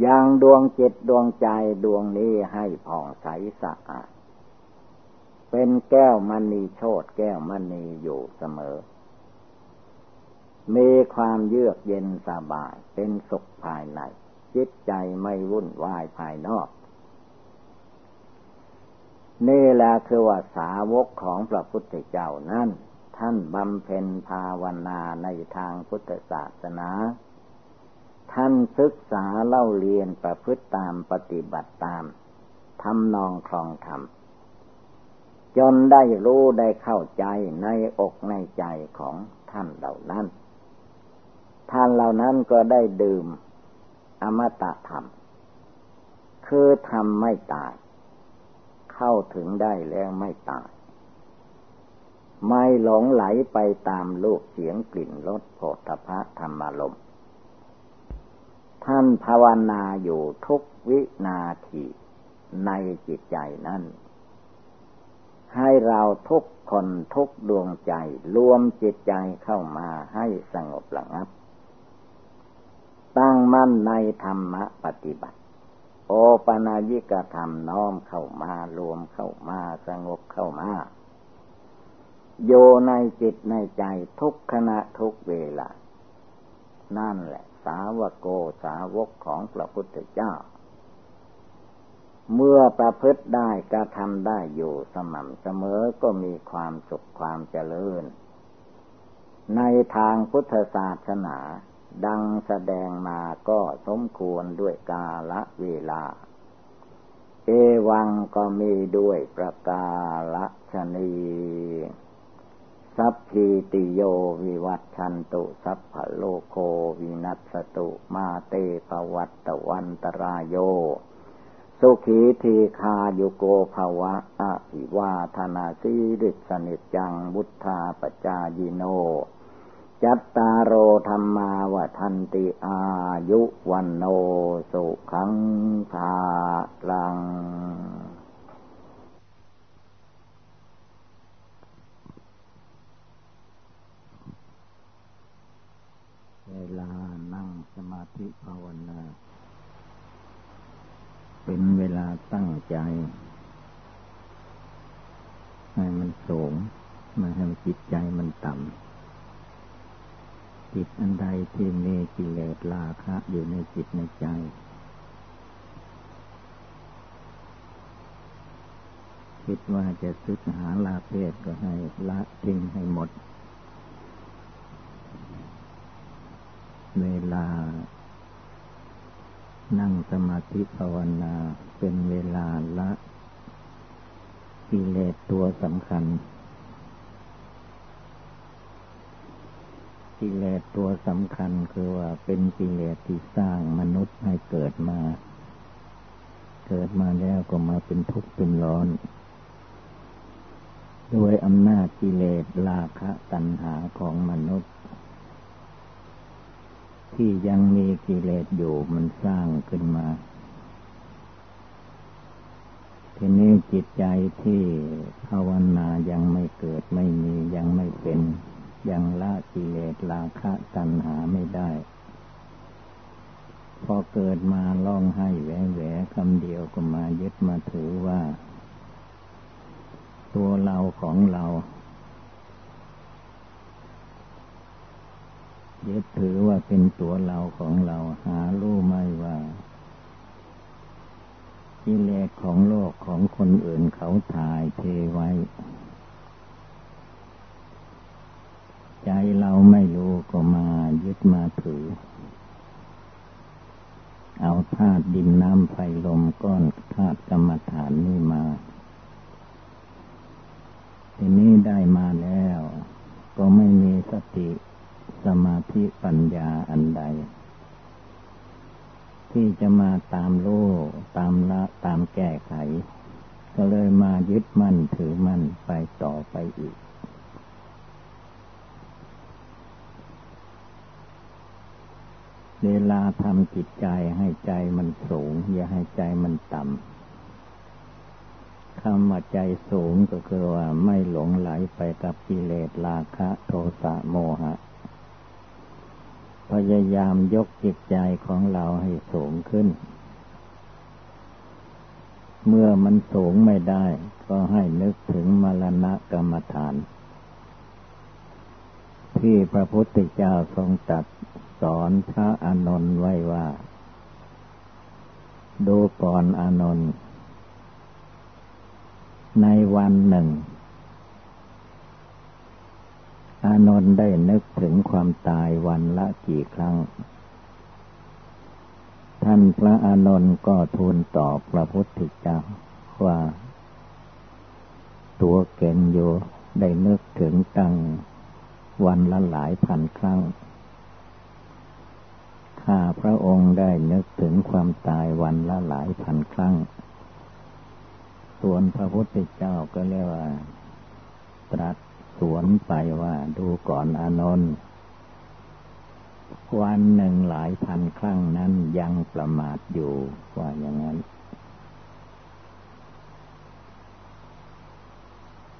อยังดวงจิตดวงใจดวงนี้ให้ผ่องใสสะอาด เป็นแก้วมณีโชดแก้วมณีอยู่เสมอ มีความเยือกเย็นสบาย เป็นสุขภายใน จิตใจไม่วุ่นวายภายนอก นี่แหละคือว่าสาวกของพระพุทธเจ้านั้นท่านบำเพ็ญภาวนาในทางพุทธศาสนา ท่านศึกษาเล่าเรียนประพฤติตามปฏิบัติตามทำนองครองธรรมจนได้รู้ได้เข้าใจในอกในใจของท่านเหล่านั้น ท่านเหล่านั้นก็ได้ดื่ม อมตะธรรม คือทำไม่ตาย เข้าถึงได้แล้วไม่ตาย ไม่หลงไหลไปตามลูกเสียงกลิ่นรสโผฏฐะธรรมารมท่านภาวนาอยู่ทุกวินาทีในจิตใจนั้น ให้เราทุกคนทุกดวงใจรวมจิตใจเข้ามาให้สงบระงับ ตั้งมั่นในธรรมะปฏิบัติ โอปนายิกธรรมน้อมเข้ามารวมเข้ามาสงบเข้ามาโยในจิตในใจทุกขณะทุกเวลา นั่นแหละ สาวโกสาวกของพระพุทธเจ้า เมื่อประพฤติได้กระทำได้อยู่สม่ำเสมอก็มีความสุขความเจริญ ในทางพุทธศาสนา ดังแสดงมาก็สมควรด้วยกาละเวลา เอวังก็มีด้วยประกาละชนีสัพพีติโยวิวัตชันตุสัพพโลโควินัสตุมาเตปวัตตวันตรายโย สุขีทีคาโยโกภวะอภิวาธนาสีริสนิจังบุทธาปจายิโน จัตตารโอธรรมาวทันติอายุวันโนสุขังภาลัง เวลานั่งสมาธิภาวนา เป็นเวลาตั้งใจ ให้มันสูงมาให้จิตใจมันต่ำ จิตอันใดที่มีกิเลสราคะ อยู่ในจิตในใจ คิดว่าจะซึกหาลาเพศก็ให้ละทิ้งให้หมด เวลา นั่งสมาธิภาวนาเป็นเวลาละ กิเลสตัวสำคัญ กิเลสตัวสำคัญคือว่าเป็นกิเลสที่สร้างมนุษย์ให้เกิดมา เกิดมาแล้วก็มาเป็นทุกข์เป็นร้อน ด้วยอำนาจกิเลสราคะตัณหาของมนุษย์ ที่ยังมีกิเลสอยู่มันสร้างขึ้นมาทีนี้จิตใจที่ภาวนายังไม่เกิดไม่มียังไม่เป็น ยังละกิเลสราคะตัณหาไม่ได้ พอเกิดมาล่องให้แหวแหวคำเดียวก็มายึดมาถือว่า ตัวเราของเรา ยึดถือว่าเป็นตัวเราของเราหารู้ไม่ว่ากิเลสของโลกของคนอื่นเขาถ่ายเทไว้ ใจเราไม่รู้ก็มายึดมาถือ เอาธาตุดินน้ำไฟลมก้อนธาตุกรรมฐานนี่มาทีนี้ได้มาแล้ว ก็ไม่มีสติสมาธิปัญญาอันใด ที่จะมาตามโลตามละตามแก้ไข ก็เลยมายึดมั่นถือมั่นไปต่อไปอีก เวลาทำจิตใจให้ใจมันสูง อย่าให้ใจมันต่ำคำว่าใจสูงก็คือว่าไม่หลงไหลไปกับกิเลสราคะโทสะโมหะ พยายามยกจิตใจของเราให้สูงขึ้น เมื่อมันสูงไม่ได้ ก็ให้นึกถึงมรณะกรรมฐาน ที่พระพุทธเจ้าทรงตัด สอนพระอานนท์ไว้ว่า ดูก่อนอานนท์ในวันหนึ่ง อานนท์ได้นึกถึงความตายวันละกี่ครั้ง ท่านพระอานนท์ก็ทูลตอบพระพุทธเจ้าว่า ตัวเก่งอยู่ได้นึกถึงตั้งวันละหลายพันครั้ง ข้าพระองค์ได้นึกถึงความตายวันละหลายพันครั้ง ส่วนพระพุทธเจ้าก็เรียกว่า ตรัสสวนไปว่าดูก่อนอนนท์วันหนึ่งหลายพันครั้งนั้นยังประมาทอยู่ว่าอย่างนั้น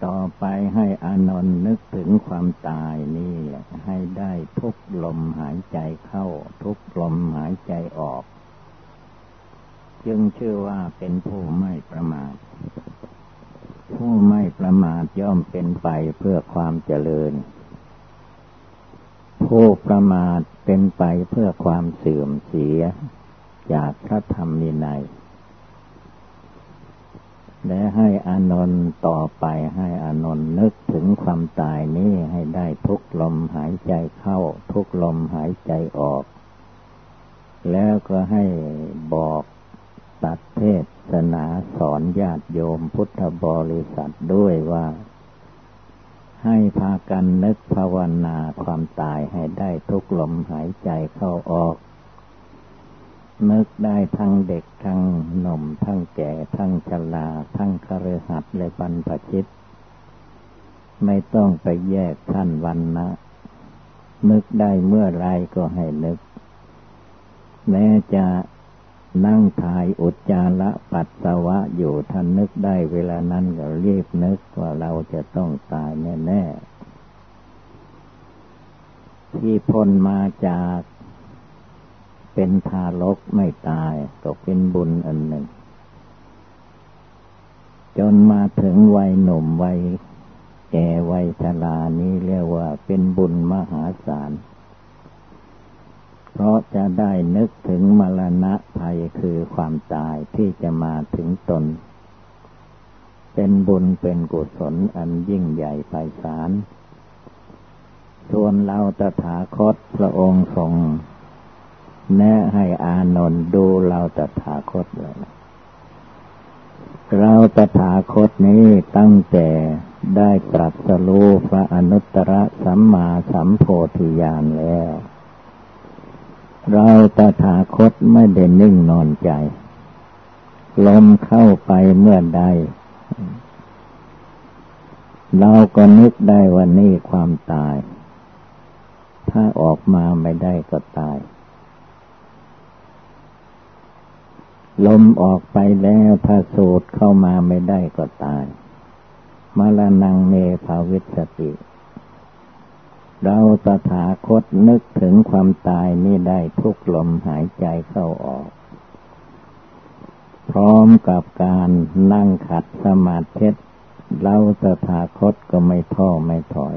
ต่อไปให้อานนท์นึกถึงความตายนี่แหละให้ได้ทุกลมหายใจเข้า ทุกลมหายใจออก จึงชื่อว่าเป็นผู้ไม่ประมาท ผู้ไม่ประมาทย่อมเป็นไปเพื่อความเจริญ ผู้ประมาทเป็นไปเพื่อความเสื่อมเสีย จากพระธรรมนินัย และให้อานนท์ต่อไปให้อานนท์นึกถึงความตายนี้ให้ได้ทุกลมหายใจเข้า ทุกลมหายใจออก แล้วก็ให้บอกตัดเทศนาสอนญาติโยมพุทธบริษัทด้วยว่า ให้พากันนึกภาวนาความตายให้ได้ทุกลมหายใจเข้าออก นึกได้ทั้งเด็กทั้งหนุ่มทั้งแก่ทั้งชราทั้งคฤหัสถ์และบรรพชิต ไม่ต้องไปแยกท่านวันนะนึกได้เมื่อไรก็ให้นึก แม้จะนั่งถ่ายอุจจาระปัสสาวะอยู่ท่านนึกได้เวลานั้นก็รีบนึกว่าเราจะต้องตายแน่ ๆ ที่พ้นมาจาก เป็นทารกไม่ตายก็เป็นบุญอันหนึ่ง จนมาถึงวัยหนุ่มวัยแก่วัยชรานี้เรียกว่าเป็นบุญมหาศาล เพราะจะได้นึกถึงมรณะภัยคือความตายที่จะมาถึงตน เป็นบุญเป็นกุศลอันยิ่งใหญ่ไพศาลส่วนเราตถาคตพระองค์ทรง แนะให้อานนท์ดูเราตถาคตเลยเราตถาคตนี้ตั้งแต่ได้ตรัสรู้พระอนุตตรสัมมาสัมโพธิญาณแล้ว เราตถาคตไม่ได้นิ่งนอนใจ ลมเข้าไปเมื่อใด เราก็นึกได้ว่านี่ความตาย ถ้าออกมาไม่ได้ก็ตาย ลมออกไปแล้วถ้าสูดเข้ามาไม่ได้ก็ตายมรณงเมภาวิสติ เราตถาคตนึกถึงความตายนี่ได้ทุกลมหายใจเข้าออก พร้อมกับการนั่งขัดสมาธิเราตถาคตก็ไม่ท้อไม่ถอย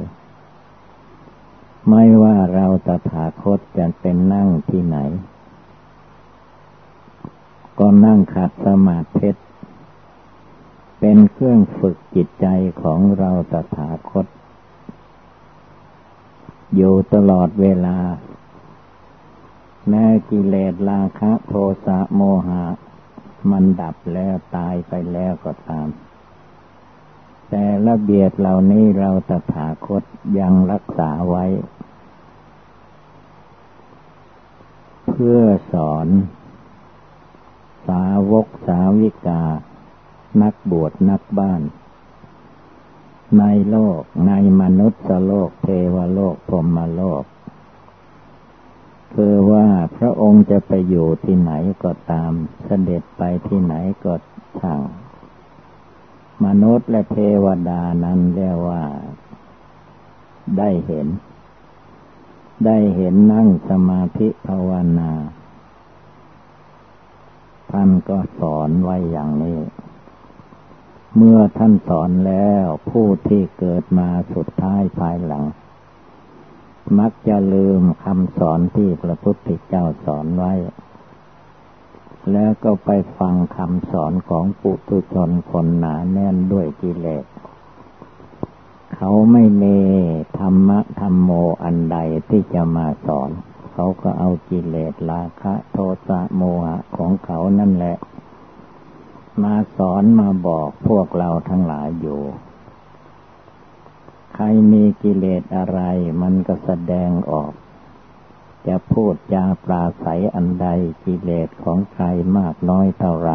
ไม่ว่าเราตถาคตจะเป็นนั่งที่ไหน ก็นั่งขัดสมาธิเป็นเครื่องฝึกจิตใจของเราตถาคต อยู่ตลอดเวลา แม้กิเลสราคะโทสะโมหะ มันดับแล้วตายไปแล้วก็ตาม แต่ระเบียดเหล่านี้เราตถาคตยังรักษาไว้ เพื่อสอน สาวกสาวิกา นักบวชนักบ้าน ในโลกในมนุษย์โลกเทวโลกพรหมโลก คือว่าพระองค์จะไปอยู่ที่ไหนก็ตามเสด็จไปที่ไหนก็ช่างมนุษย์และเทวดานั้นเรียกว่า ได้เห็น ได้เห็นนั่งสมาธิภาวนา ท่านก็สอนไว้อย่างนี้ เมื่อท่านสอนแล้วผู้ที่เกิดมาสุดท้ายภายหลัง มักจะลืมคำสอนที่พระพุทธเจ้าสอนไว้ แล้วก็ไปฟังคำสอนของปุถุชนคนหนาแน่นด้วยกิเลสเขาไม่มีธรรมะธรรมโมอันใดที่จะมาสอนเขาก็เอากิเลสราคะ โทสะโมหะของเขานั่นแหละ มาสอนมาบอกพวกเราทั้งหลายอยู่ ใครมีกิเลสอะไรมันก็แสดงออก จะพูดจาปราศัยอันใดกิเลสของใครมากน้อยเท่าไร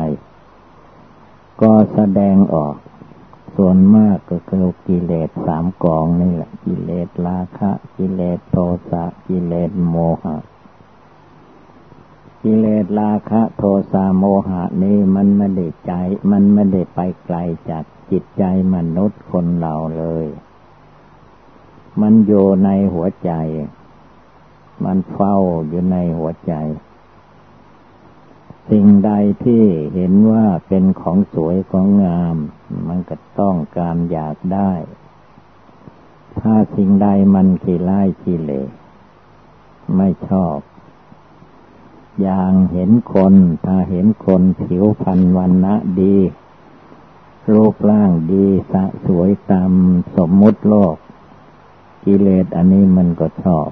ก็แสดงออก ส่วนมากก็คือกิเลสสามกองนี่แหละ กิเลสราคะ กิเลสโทสะกิเลสโมหะ กิเลสราคะโทสะโมหะนี่มันไม่ได้ใจ มันไม่ได้ไปไกลจากจิตใจมนุษย์คนเราเลย มันอยู่ในหัวใจ มันเฝ้าอยู่ในหัวใจ สิ่งใดที่เห็นว่าเป็นของสวยของงาม มันก็ต้องการอยากได้ ถ้าสิ่งใดมันขี้ไล่ขี้เละไม่ชอบ อย่างเห็นคน ถ้าเห็นคนผิวพรรณวันนะดีรูปร่างดีสะสวยตามสมมุติโลก กิเลสอันนี้มันก็ชอบ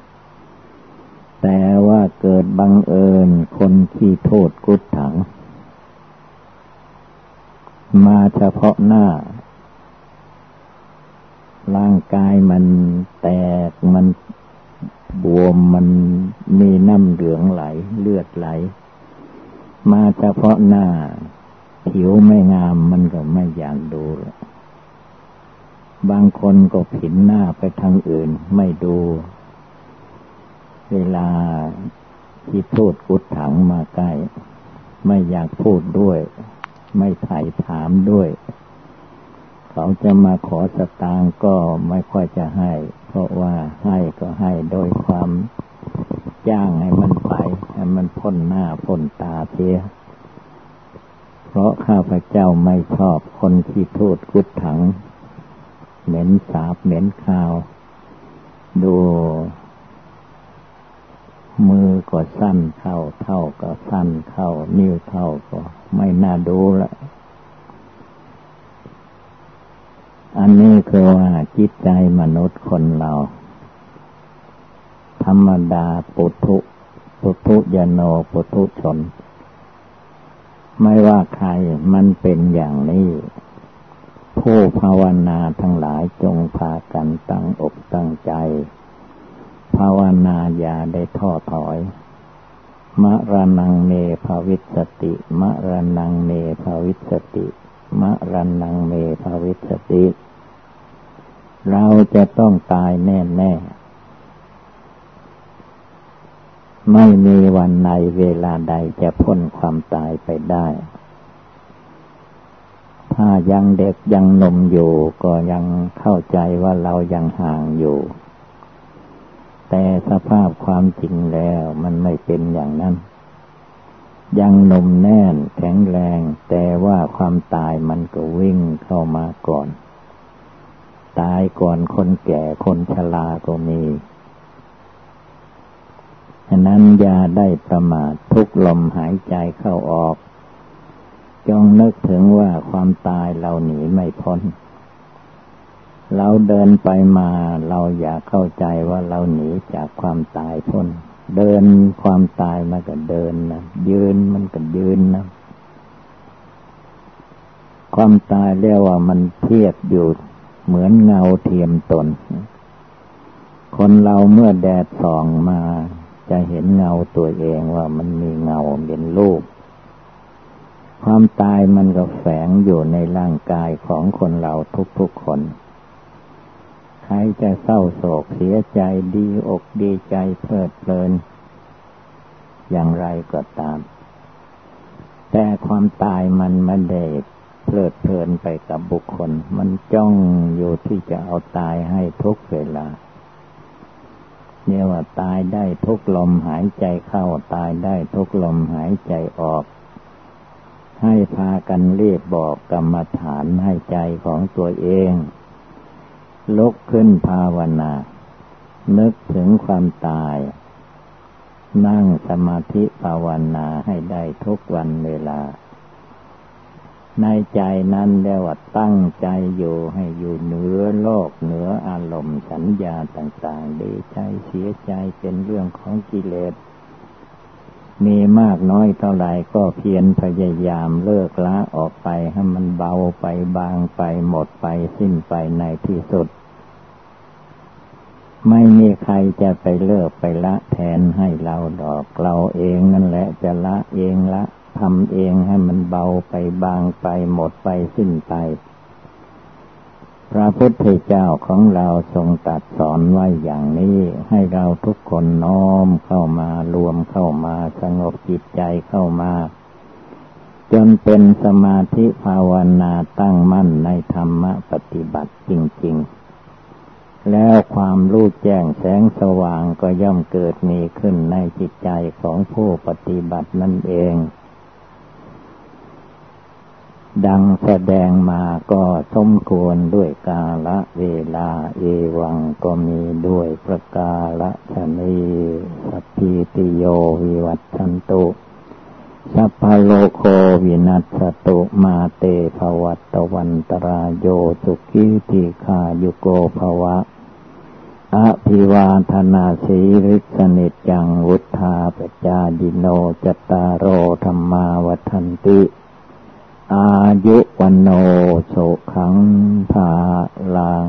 แต่ว่าเกิดบังเอิญคนที่โทษกุศถัง มาเฉพาะหน้า ร่างกายมันแตกมันบวมมันมีน้ำเหลืองไหลเลือดไหล มาเฉพาะหน้า ผิวไม่งามมันก็ไม่อยากดูบางคนก็ผินหน้าไปทางอื่นไม่ดู เวลาที่พูดกุดถังมาใกล้ ไม่อยากพูดด้วย ไม่ไถ่ถามด้วย เขาจะมาขอสตางก็ไม่ค่อยจะให้ เพราะว่าให้ก็ให้โดยความจ้างให้มันไปให้มันพ้นหน้าพ้นตาเสียเพราะข้าพเจ้าไม่ชอบคนที่พูดกุดถัง เหม็นสาบเหม็นข้าว ดู มือก็สั้นเข้า เท่าก็สั้นเข้า นิ้วเท่าก็ไม่น่าดูละ อันนี้คือว่าจิตใจมนุษย์คนเรา ธรรมดาปุถุปุถุยโนปุถุชน ไม่ว่าใครมันเป็นอย่างนี้ ผู้ภาวนาทั้งหลายจงพากันตั้งอกตั้งใจ ภาวนาอย่าได้ท้อถอยมะระนังเนภวิสติมะระนังเนภวิสติมะระนังเนภวิสติ เราจะต้องตายแน่แน่ไม่มีวันในเวลาใดจะพ้นความตายไปได้ ถ้ายังเด็กยังนมอยู่ก็ยังเข้าใจว่าเรายังห่างอยู่ แต่สภาพความจริงแล้วมันไม่เป็นอย่างนั้น ยังนมแน่นแข็งแรง แต่ว่าความตายมันก็วิ่งเข้ามาก่อน ตายก่อนคนแก่คนชราก็มีฉะนั้นอย่าได้ประมาททุกลมหายใจเข้าออก จงนึกถึงว่าความตายเราหนีไม่พ้น เราเดินไปมาเราอยากเข้าใจว่าเราหนีจากความตายพ้น เดินความตายมันก็เดินนะยืนมันก็ยืนนะความตายเรียกว่ามันเทียบอยู่เหมือนเงาเทียมตน คนเราเมื่อแดดส่องมา จะเห็นเงาตัวเองว่ามันมีเงาเป็นรูปความตายมันก็แฝงอยู่ในร่างกายของคนเราทุกๆคน ครจะเศร้าโศกเสียใจดีอกดีใจเพลิดเพลิน อย่างไรก็ตาม แต่ความตายมันไม่ได้เพลิดเพลินไปกับบุคคล มันจ้องอยู่ที่จะเอาตายให้ทุกเวลาเนี่ยว่าตายได้ทุกลมหายใจเข้าตายได้ทุกลมหายใจออก ให้พากันเรียบบอกกรรมฐานให้ใจของตัวเอง ลุกขึ้นภาวนา นึกถึงความตาย นั่งสมาธิภาวนาให้ได้ทุกวันเวลา ในใจนั้นเรียกว่าตั้งใจอยู่ให้อยู่เหนือโลกเหนืออารมณ์สัญญาต่างๆ ดีใจเสียใจเป็นเรื่องของกิเลส มีมากน้อยเท่าไหร่ก็เพียรพยายามเลิกละออกไปให้มันเบาไปบางไปหมดไปสิ้นไปในที่สุด ไม่มีใครจะไปเลิกไปละแทนให้เราดอก เราเองนั่นแหละจะละเองละทำเองให้มันเบาไปบางไปหมดไปสิ้นไป พระพุทธเจ้าของเราทรงตัดสอนไว้อย่างนี้ ให้เราทุกคนน้อมเข้ามารวมเข้ามาสงบจิตใจเข้ามา จนเป็นสมาธิภาวนาตั้งมั่นในธรรมปฏิบัติจริง ๆ แล้วความรู้แจ้งแสงสว่างก็ย่อมเกิดมีขึ้นในจิตใจของผู้ปฏิบัตินั่นเอง ดังแสดงมาก็สมควรด้วยกาละเวลาเอวังก็มีด้วยประกาละชนีสัพพิติโยวิวัตชันตุ สัพพโลโควินัสตุมาเตภวัตวันตรายโยสุกิติขายุโกภวะอภิวาธนาสีริสนิจังวุธาปจาดิโนจตารโอธรรมาวัันติ อายุวันโนโสขังภาลัง